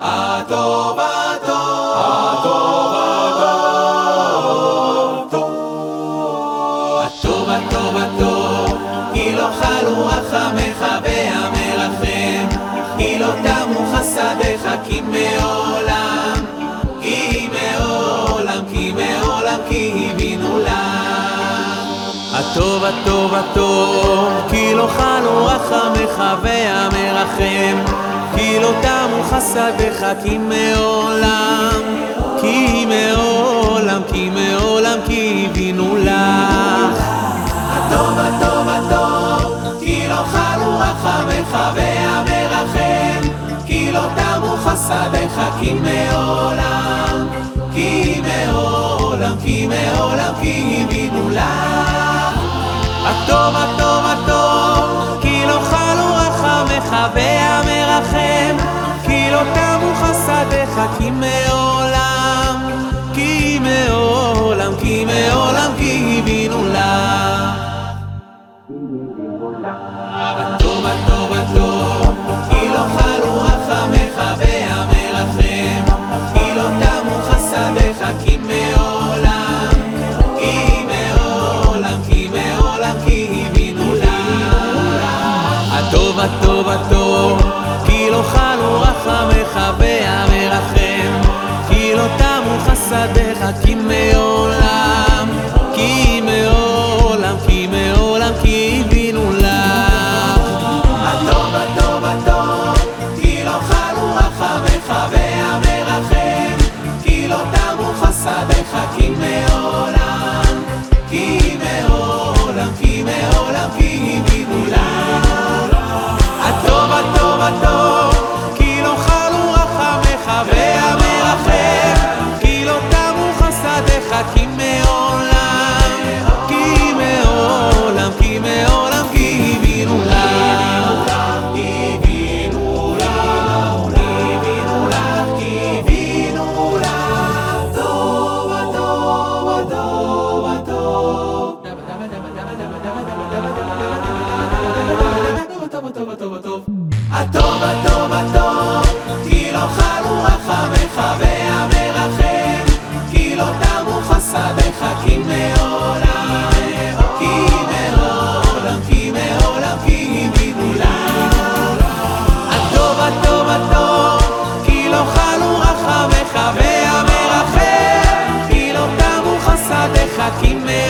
הטוב הטוב הטוב הטוב הטוב הטוב כי לא חלו רחמך והמרחם כי לא תמו חסדיך כי מעולם כי מעולם כי מעולם כי הבינו לה הטוב הטוב הטוב כי לא רחמך והמרחם כי לא תמו חסדיך כי מעולם כי מעולם כי מעולם כי הבינו לך. הטוב הטוב הטוב כי לא חלו רחמך והמרחם כי לא תמו חסדיך כי מעולם כי מעולם כי מעולם כי הבינו לך. הטוב הטוב חסדיך כי חסדיך כי בטוב בטוב, כי לא חלו כי לא כי כי לא חלו כי לא